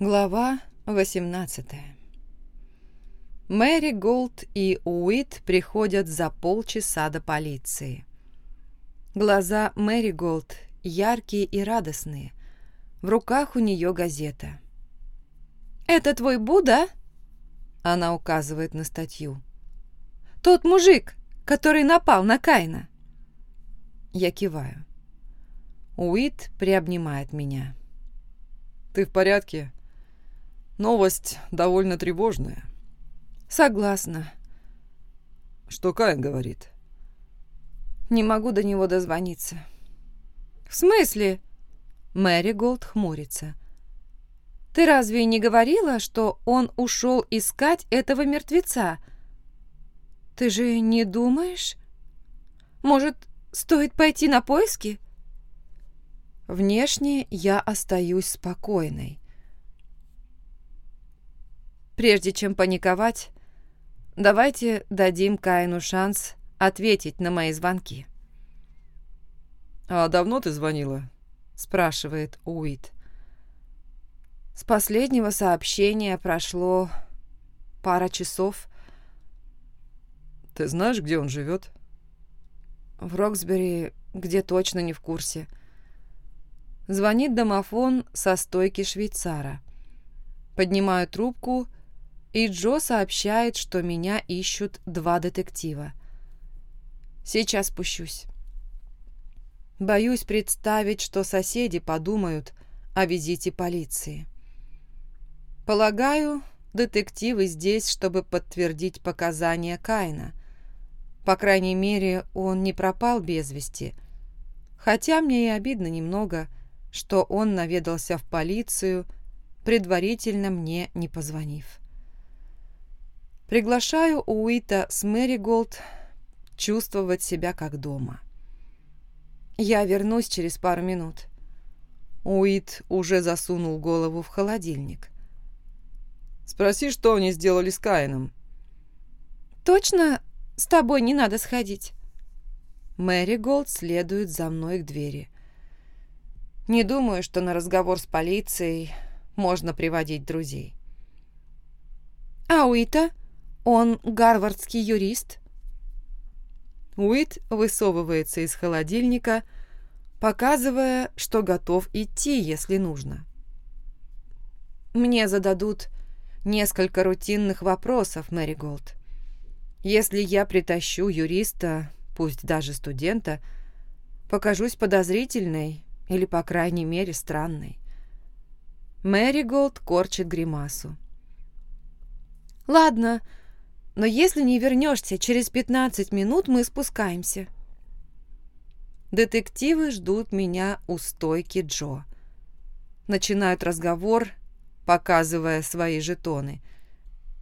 Глава 18 Мэри Голд и Уит приходят за полчаса до полиции. Глаза Мэри Голд яркие и радостные. В руках у нее газета. «Это твой Буда?» Она указывает на статью. «Тот мужик, который напал на Кайна». Я киваю. Уит приобнимает меня. «Ты в порядке? Новость довольно тревожная». «Согласна». «Что Каин говорит?» «Не могу до него дозвониться». «В смысле?» Мэри Голд хмурится. «Ты разве не говорила, что он ушел искать этого мертвеца? Ты же не думаешь? Может, стоит пойти на поиски?» Внешне я остаюсь спокойной. Прежде чем паниковать, давайте дадим Каину шанс ответить на мои звонки. «А давно ты звонила?» — спрашивает Уит. С последнего сообщения прошло пара часов. «Ты знаешь, где он живет?» В Роксбери, где точно не в курсе. Звонит домофон со стойки швейцара. Поднимаю трубку, и Джо сообщает, что меня ищут два детектива. Сейчас спущусь. Боюсь представить, что соседи подумают о визите полиции. Полагаю, детективы здесь, чтобы подтвердить показания Кайна. По крайней мере, он не пропал без вести. Хотя мне и обидно немного, что он наведался в полицию, предварительно мне не позвонив. Приглашаю Уита с Мэри Голд чувствовать себя как дома. Я вернусь через пару минут. Уит уже засунул голову в холодильник. Спроси, что они сделали с Каином. Точно с тобой не надо сходить? Мэри Голд следует за мной к двери. Не думаю, что на разговор с полицией можно приводить друзей. А Уита? Он гарвардский юрист? Уит высовывается из холодильника, показывая, что готов идти, если нужно. Мне зададут несколько рутинных вопросов, Мэри Голд. Если я притащу юриста, пусть даже студента, покажусь подозрительной или, по крайней мере, странной. Мэри Голд корчит гримасу. «Ладно, но если не вернешься, через 15 минут мы спускаемся». Детективы ждут меня у стойки Джо. Начинают разговор, показывая свои жетоны.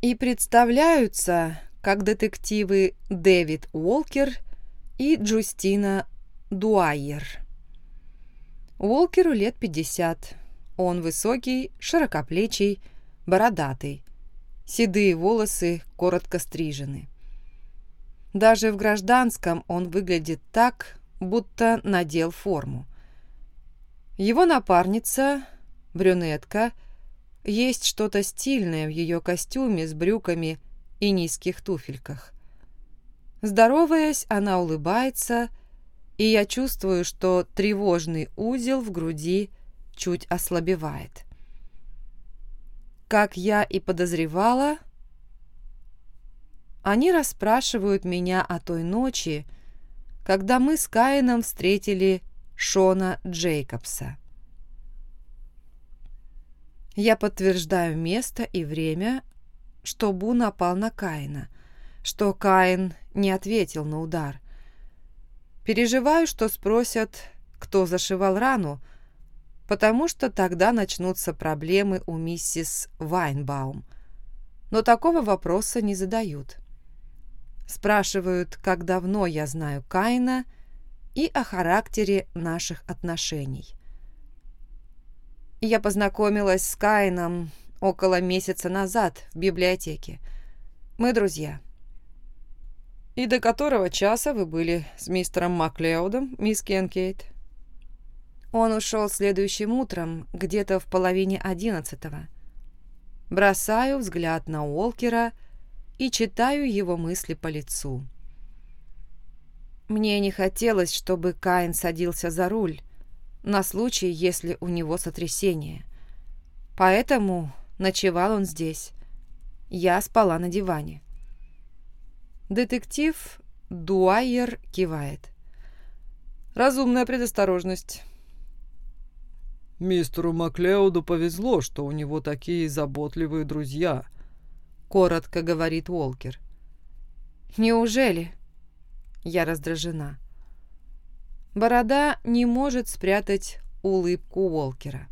И представляются как детективы Дэвид Уолкер и Джустина Дуайер. Уолкеру лет 50. Он высокий, широкоплечий, бородатый. Седые волосы коротко стрижены. Даже в гражданском он выглядит так, будто надел форму. Его напарница, брюнетка, есть что-то стильное в ее костюме с брюками и низких туфельках. Здороваясь, она улыбается, и я чувствую, что тревожный узел в груди чуть ослабевает. Как я и подозревала, они расспрашивают меня о той ночи, когда мы с Каином встретили Шона Джейкобса. Я подтверждаю место и время, что Бу напал на Каина, что Каин не ответил на удар. Переживаю, что спросят, кто зашивал рану, потому что тогда начнутся проблемы у миссис Вайнбаум. Но такого вопроса не задают. Спрашивают, как давно я знаю Каина и о характере наших отношений. Я познакомилась с Каином около месяца назад в библиотеке. Мы друзья. «И до которого часа вы были с мистером Маклеодом, мисс Кенкейт?» Он ушел следующим утром, где-то в половине одиннадцатого. Бросаю взгляд на Уолкера и читаю его мысли по лицу. Мне не хотелось, чтобы Каин садился за руль на случай, если у него сотрясение. Поэтому ночевал он здесь. Я спала на диване. Детектив Дуайер кивает. Разумная предосторожность. Мистеру Маклеуду повезло, что у него такие заботливые друзья, коротко говорит Уолкер. Неужели? Я раздражена. Борода не может спрятать улыбку Уолкера.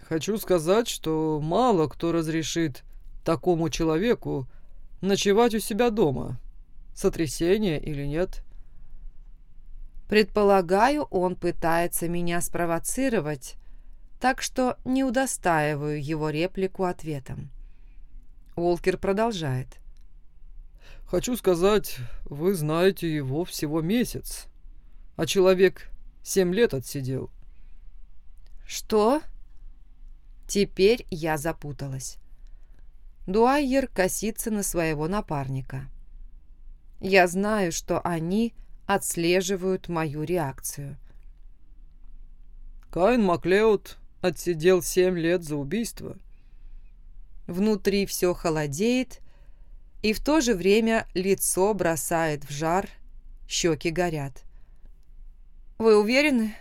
Хочу сказать, что мало кто разрешит такому человеку ночевать у себя дома, сотрясение или нет. Предполагаю, он пытается меня спровоцировать, так что не удостаиваю его реплику ответом. Уолкер продолжает. — Хочу сказать, вы знаете его всего месяц, а человек семь лет отсидел. Что? Теперь я запуталась. Дуайер косится на своего напарника. Я знаю, что они отслеживают мою реакцию. Каин Маклеод отсидел семь лет за убийство. Внутри все холодеет, и в то же время лицо бросает в жар, щеки горят. «Вы уверены?»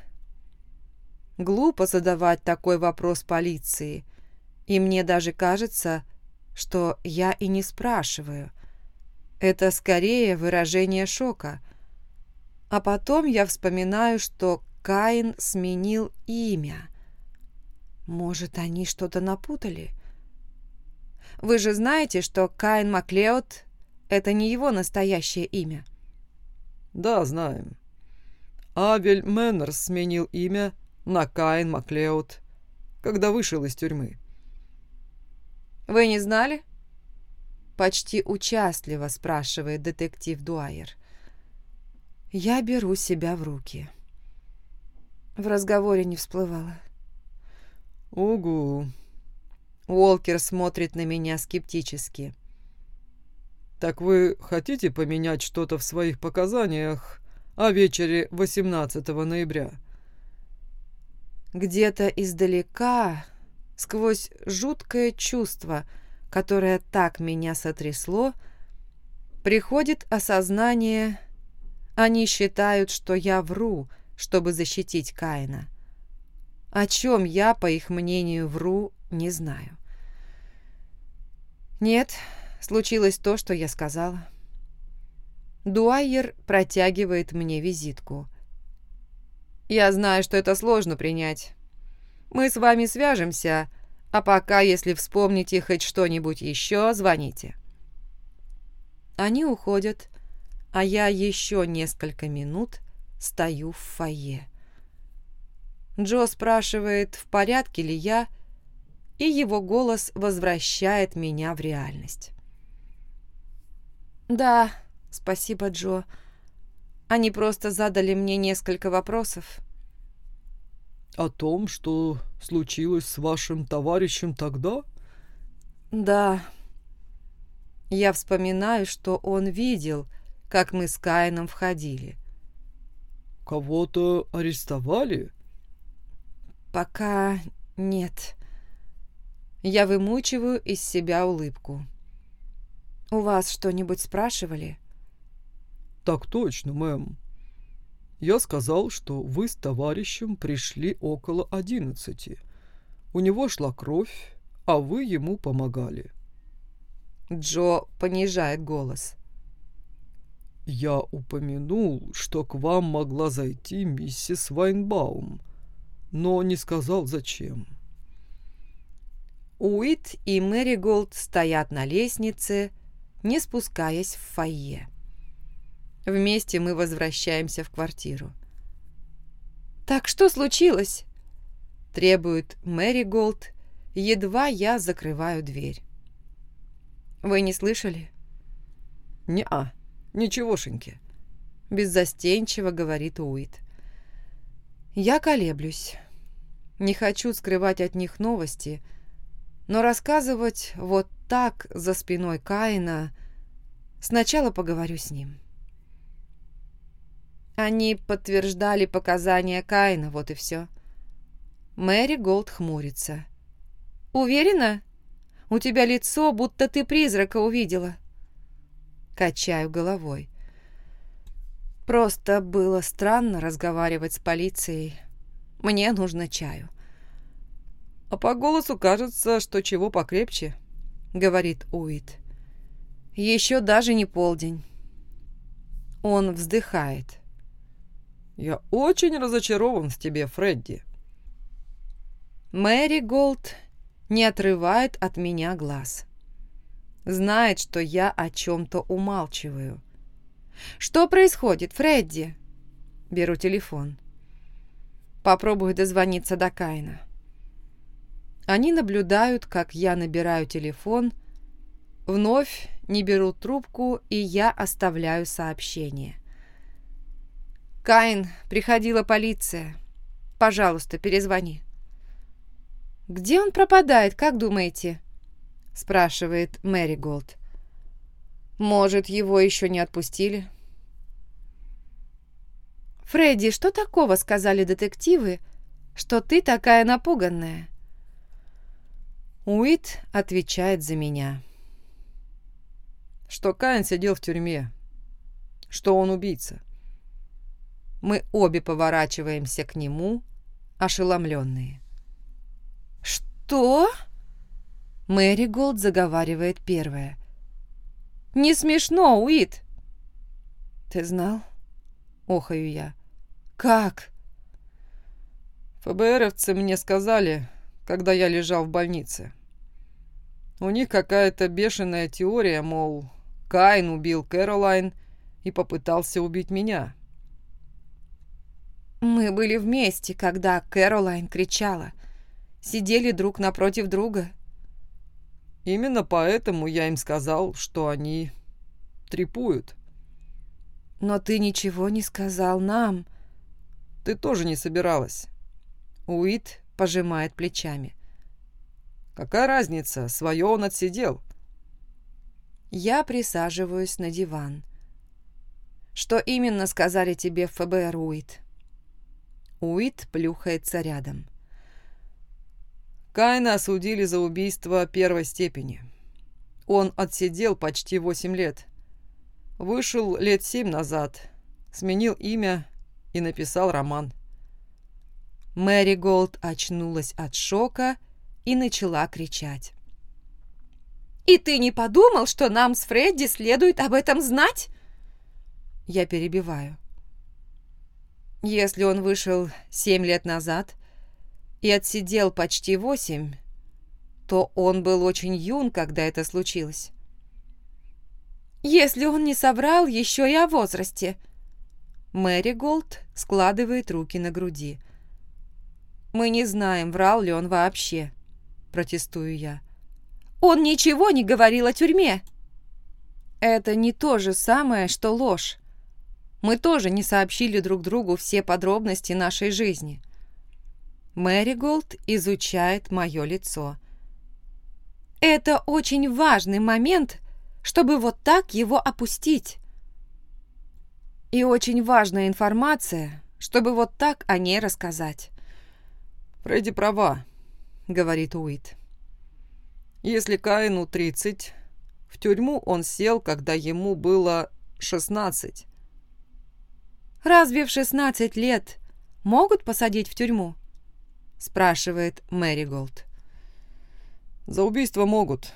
Глупо задавать такой вопрос полиции, и мне даже кажется, что я и не спрашиваю. Это скорее выражение шока. А потом я вспоминаю, что Каин сменил имя. Может, они что-то напутали?» Вы же знаете, что Каин Маклеод — это не его настоящее имя?» «Да, знаем. Абель Мэннерс сменил имя на Каин Маклеод, когда вышел из тюрьмы». «Вы не знали?» Почти участливо спрашивает детектив Дуайер. Я беру себя в руки. В разговоре не всплывало. «Угу», Уолкер смотрит на меня скептически. «Так вы хотите поменять что-то в своих показаниях о вечере 18 ноября?» Где-то издалека, сквозь жуткое чувство, которое так меня сотрясло, приходит осознание, они считают, что я вру, чтобы защитить Каина. О чем я, по их мнению, вру, не знаю. Нет, случилось то, что я сказала. Дуайер протягивает мне визитку. Я знаю, что это сложно принять. Мы с вами свяжемся, а пока, если вспомните хоть что-нибудь еще, звоните. Они уходят, а я еще несколько минут стою в фойе. Джо спрашивает, в порядке ли я, и его голос возвращает меня в реальность. «Да, спасибо, Джо. Они просто задали мне несколько вопросов». «О том, что случилось с вашим товарищем тогда?» «Да. Я вспоминаю, что он видел, как мы с Каином входили». «Кого-то арестовали?» «Пока нет. Я вымучиваю из себя улыбку. «У вас что-нибудь спрашивали?» «Так точно, мэм. Я сказал, что вы с товарищем пришли около одиннадцати. У него шла кровь, а вы ему помогали». Джо понижает голос. «Я упомянул, что к вам могла зайти миссис Вайнбаум, но не сказал, зачем». Уит и Мэри Голд стоят на лестнице, не спускаясь в фойе. Вместе мы возвращаемся в квартиру. «Так что случилось?» – требует Мэри Голд, едва я закрываю дверь. «Вы не слышали?» «Не-а, ничегошеньки», – беззастенчиво говорит Уит. Я колеблюсь. Не хочу скрывать от них новости, но рассказывать вот так за спиной Каина сначала поговорю с ним. Они подтверждали показания Каина, вот и все. Мэри Голд хмурится. «Уверена? У тебя лицо, будто ты призрака увидела». Качаю головой. Просто было странно разговаривать с полицией. Мне нужно чаю. «А по голосу кажется, что чего покрепче», — говорит Уит. «Еще даже не полдень». Он вздыхает. «Я очень разочарован в тебе, Фредди». Мэри Голд не отрывает от меня глаз. Знает, что я о чем-то умалчиваю. «Что происходит, Фредди?» Беру телефон. Попробую дозвониться до Кайна. Они наблюдают, как я набираю телефон, вновь не берут трубку, и я оставляю сообщение. «Каин, приходила полиция. Пожалуйста, перезвони». «Где он пропадает, как думаете?» Спрашивает Мэри Голд. «Может, его еще не отпустили?» «Фредди, что такого сказали детективы, что ты такая напуганная?» Уит отвечает за меня. Что Каин сидел в тюрьме. Что он убийца. Мы обе поворачиваемся к нему, ошеломленные. «Что?» Мэри Голд заговаривает первая. «Не смешно, Уит!» «Ты знал?» — охаю я. «Как?» ФБРовцы мне сказали, когда я лежал в больнице. У них какая-то бешеная теория, мол, Кайн убил Кэролайн и попытался убить меня. Мы были вместе, когда Кэролайн кричала. Сидели друг напротив друга. Именно поэтому я им сказал, что они трепуют. Но ты ничего не сказал нам. Ты тоже не собиралась. Уит пожимает плечами. Какая разница, свое он отсидел. Я присаживаюсь на диван. Что именно сказали тебе в ФБР, Уит? Уит плюхается рядом. Кайна осудили за убийство первой степени. Он отсидел почти восемь лет. Вышел лет семь назад, сменил имя и написал роман. Мэри Голд очнулась от шока и начала кричать. «И ты не подумал, что нам с Фредди следует об этом знать?» Я перебиваю. Если он вышел семь лет назад и отсидел почти восемь, то он был очень юн, когда это случилось. Если он не соврал еще и о возрасте. Мэри Голд складывает руки на груди. Мы не знаем, врал ли он вообще протестую я. «Он ничего не говорил о тюрьме!» «Это не то же самое, что ложь. Мы тоже не сообщили друг другу все подробности нашей жизни». Мэри Голд изучает мое лицо. «Это очень важный момент, чтобы вот так его опустить. И очень важная информация, чтобы вот так о ней рассказать». «Фредди права», — говорит Уит. «Если Каину 30, в тюрьму он сел, когда ему было 16». «Разве в 16 лет могут посадить в тюрьму?» — спрашивает Мэри Голд. «За убийство могут».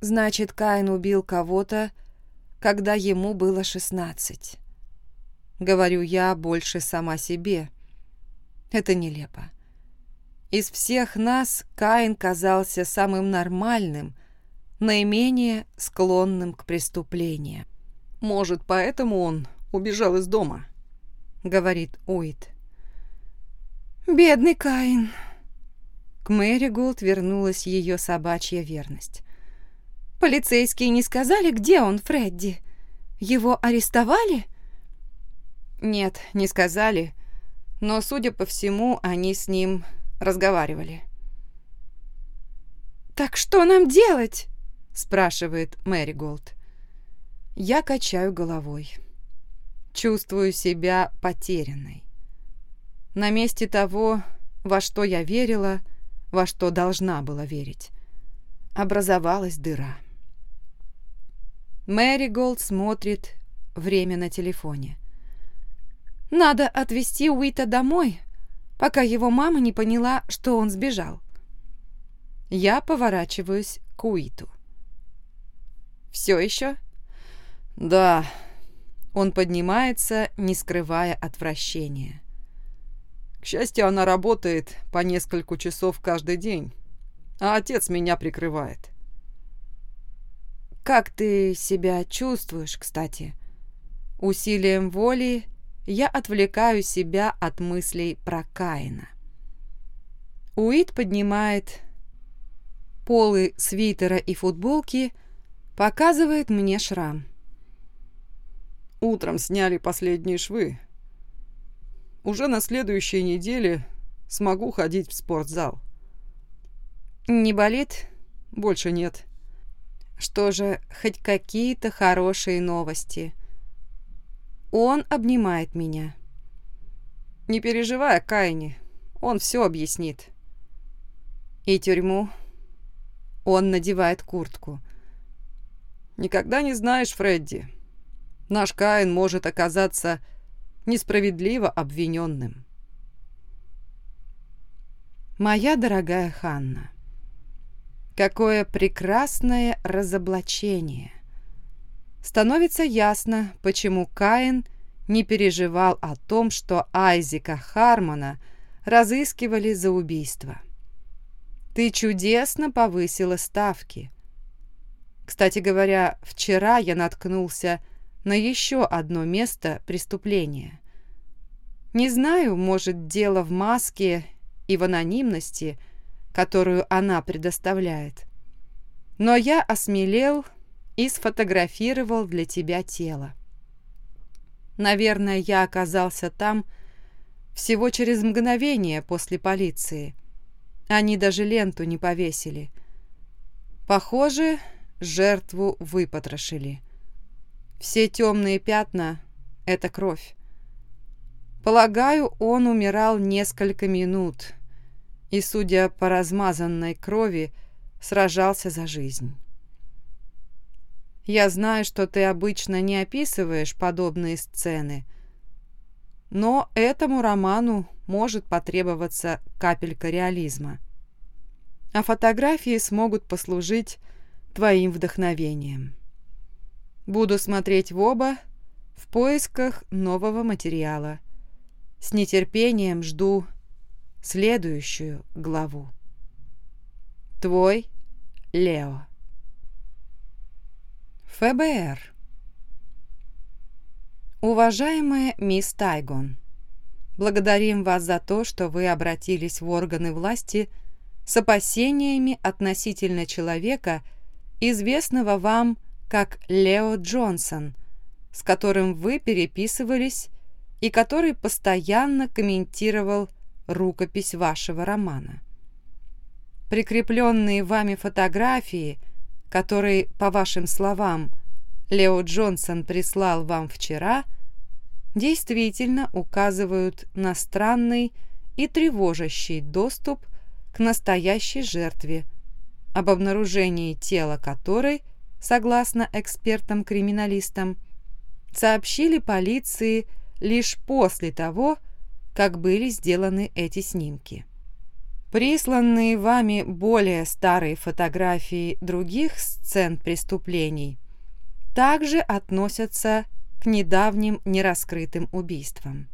«Значит, Каин убил кого-то, когда ему было 16. Говорю я больше сама себе. Это нелепо. Из всех нас Каин казался самым нормальным, наименее склонным к преступлениям. «Может, поэтому он убежал из дома?» — говорит Уит. «Бедный Каин!» К Мэри Голд вернулась ее собачья верность. «Полицейские не сказали, где он, Фредди? Его арестовали?» «Нет, не сказали, но, судя по всему, они с ним разговаривали. «Так что нам делать?» – спрашивает Мэри Голд. Я качаю головой. Чувствую себя потерянной. На месте того, во что я верила, во что должна была верить, образовалась дыра. Мэри Голд смотрит время на телефоне. «Надо отвезти Уита домой, пока его мама не поняла, что он сбежал». Я поворачиваюсь к Уиту. «Все еще?» «Да». Он поднимается, не скрывая отвращения. К счастью, она работает по несколько часов каждый день, а отец меня прикрывает. «Как ты себя чувствуешь, кстати?» Усилием воли я отвлекаю себя от мыслей про Каина. Уит поднимает полы свитера и футболки, показывает мне шрам. Утром сняли последние швы. Уже на следующей неделе смогу ходить в спортзал. Не болит? Больше нет. Что же, хоть какие-то хорошие новости. Он обнимает меня. Не переживай о Кайне, он все объяснит. И тюрьму. Он надевает куртку. Никогда не знаешь, Фредди. Наш Каин может оказаться несправедливо обвиненным. Моя дорогая Ханна, какое прекрасное разоблачение! Становится ясно, почему Каин не переживал о том, что Айзека Хармона разыскивали за убийство. Ты чудесно повысила ставки. Кстати говоря, вчера я наткнулся на еще одно место преступления. Не знаю, может, дело в маске и в анонимности, которую она предоставляет. Но я осмелел и сфотографировал для тебя тело. Наверное, я оказался там всего через мгновение после полиции. Они даже ленту не повесили. Похоже, жертву выпотрошили. Все темные пятна — это кровь. Полагаю, он умирал несколько минут и, судя по размазанной крови, сражался за жизнь. Я знаю, что ты обычно не описываешь подобные сцены, но этому роману может потребоваться капелька реализма. А фотографии смогут послужить твоим вдохновением. Буду смотреть в оба в поисках нового материала. С нетерпением жду следующую главу. Твой Лео. ФБР. Уважаемая мисс Тайгон, благодарим вас за то, что вы обратились в органы власти с опасениями относительно человека, известного вам как Лео Джонсон, с которым вы переписывались и который постоянно комментировал рукопись вашего романа. Прикрепленные вами фотографии, которые, по вашим словам, Лео Джонсон прислал вам вчера, действительно указывают на странный и тревожащий доступ к настоящей жертве, об обнаружении тела которой – согласно экспертам-криминалистам, сообщили полиции лишь после того, как были сделаны эти снимки. Присланные вами более старые фотографии других сцен преступлений также относятся к недавним нераскрытым убийствам.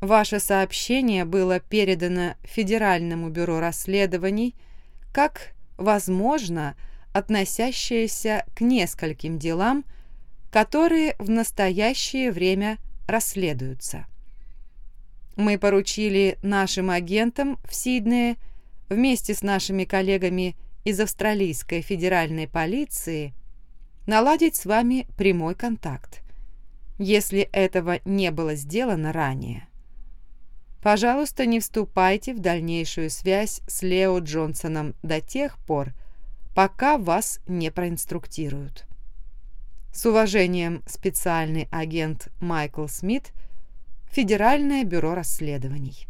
Ваше сообщение было передано Федеральному бюро расследований как, возможно, относящееся к нескольким делам, которые в настоящее время расследуются. Мы поручили нашим агентам в Сиднее вместе с нашими коллегами из Австралийской федеральной полиции наладить с вами прямой контакт, если этого не было сделано ранее. Пожалуйста, не вступайте в дальнейшую связь с Лео Джонсоном до тех пор, пока вас не проинструктируют. С уважением, специальный агент Майкл Смит, Федеральное бюро расследований.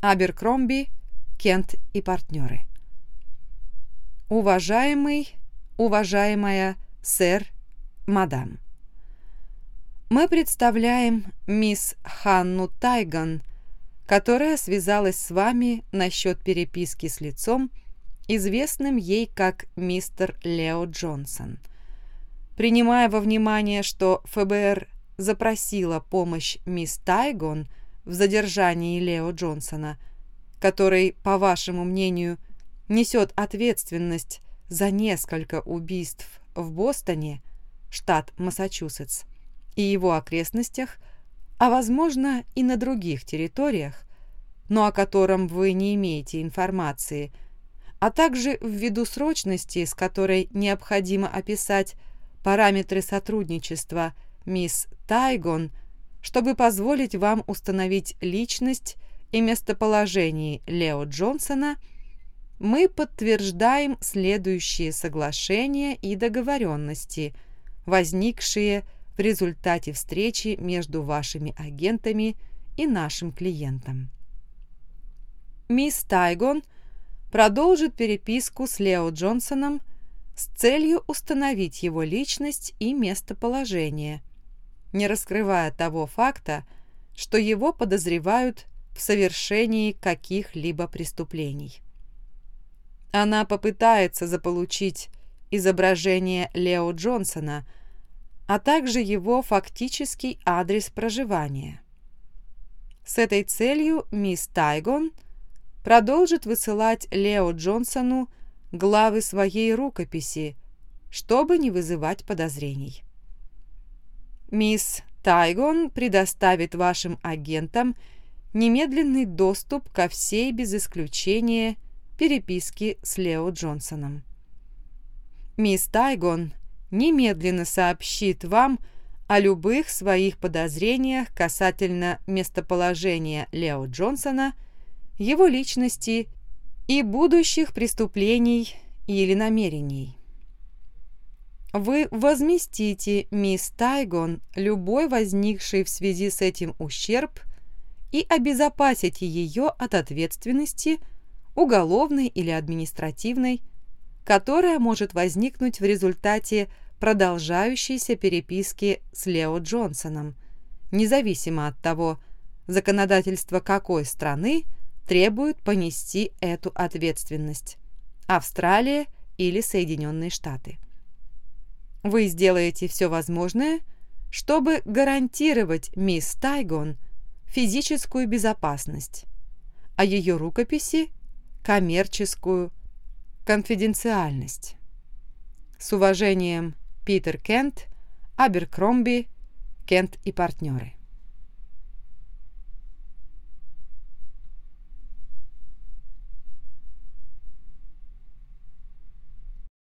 Аберкромби, Кент и партнеры. Уважаемый, уважаемая сэр, мадам. Мы представляем мисс Ханну Тайган, которая связалась с вами насчет переписки с лицом, известным ей как мистер Лео Джонсон. Принимая во внимание, что ФБР запросила помощь мисс Тайгон в задержании Лео Джонсона, который, по вашему мнению, несет ответственность за несколько убийств в Бостоне, штат Массачусетс, и его окрестностях, а, возможно, и на других территориях, но о котором вы не имеете информации, а также ввиду срочности, с которой необходимо описать параметры сотрудничества мисс Тайгон, чтобы позволить вам установить личность и местоположение Лео Джонсона – мы подтверждаем следующие соглашения и договоренности, возникшие в результате встречи между вашими агентами и нашим клиентом. Мисс Тайгон продолжит переписку с Лео Джонсоном с целью установить его личность и местоположение, не раскрывая того факта, что его подозревают в совершении каких-либо преступлений. Она попытается заполучить изображение Лео Джонсона, а также его фактический адрес проживания. С этой целью мисс Тайгон продолжит высылать Лео Джонсону главы своей рукописи, чтобы не вызывать подозрений. Мисс Тайгон предоставит вашим агентам немедленный доступ ко всей без исключения переписки с Лео Джонсоном. Мисс Тайгон немедленно сообщит вам о любых своих подозрениях касательно местоположения Лео Джонсона, его личности и будущих преступлений или намерений. Вы возместите мисс Тайгон любой возникший в связи с этим ущерб и обезопасите ее от ответственности – уголовной или административной, которая может возникнуть в результате продолжающейся переписки с Лео Джонсоном, независимо от того, законодательство какой страны требует понести эту ответственность – Австралия или Соединенные Штаты. Вы сделаете все возможное, чтобы гарантировать мисс Тайгон физическую безопасность, а ее рукописи коммерческую конфиденциальность. С уважением, Питер Кент, Аберкромби, Кент и партнеры.